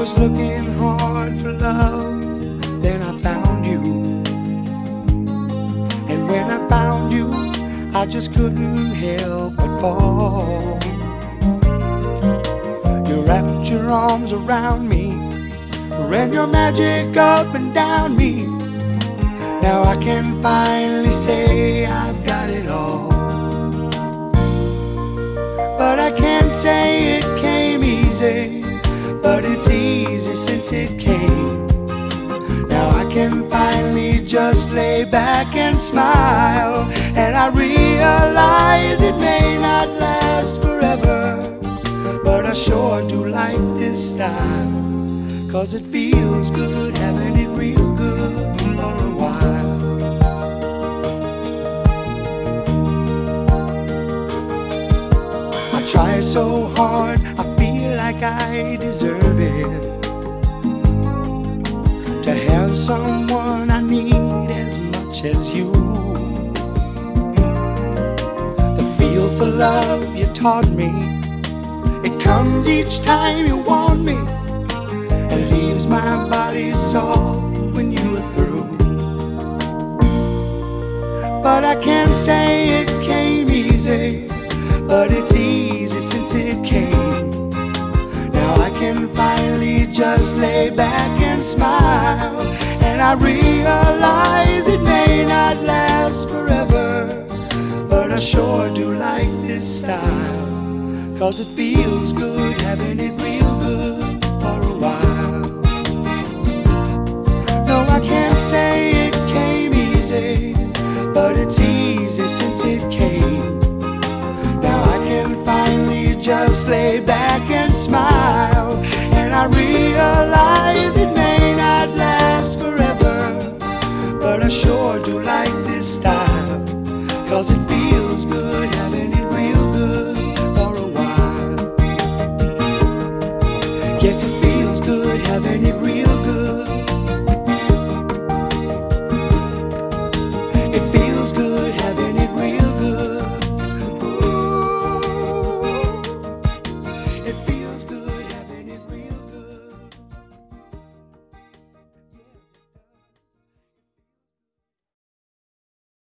was looking hard for love, then I found you. And when I found you, I just couldn't help but fall. You wrapped your arms around me, ran your magic up and down me. Now I can finally say I've got it all. But I can't say it came easy, but it's easy since it came. Now I can finally just lay back and smile, and I realize it may not last forever, but I sure do like this style, cause it feels good having it real good for a while. I try so hard, I like I deserve it. To have someone I need as much as you. The feel for love you taught me, it comes each time you want me. And leaves my body soft when you're through. But I can't say it came easy but it's easy since it came. Can finally just lay back and smile, and I realize it may not last forever, but I sure do like this style, cause it feels good having it real good for a while. No, I can't say it came easy, but it's easy since it came. Now I can finally just lay back and smile, and I realize it may not last forever, but I sure do like this style, cause it feels good having it real good for a while. Yes, it feels good having it real